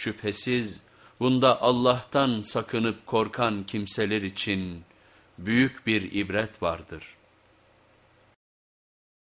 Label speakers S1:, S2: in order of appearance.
S1: Şüphesiz bunda Allah'tan sakınıp korkan kimseler için büyük bir ibret vardır.''